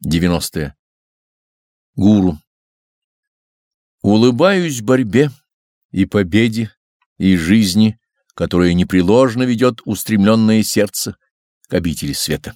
90. -е. Гуру. Улыбаюсь борьбе и победе, и жизни, которая непреложно ведет устремленное сердце к обители света.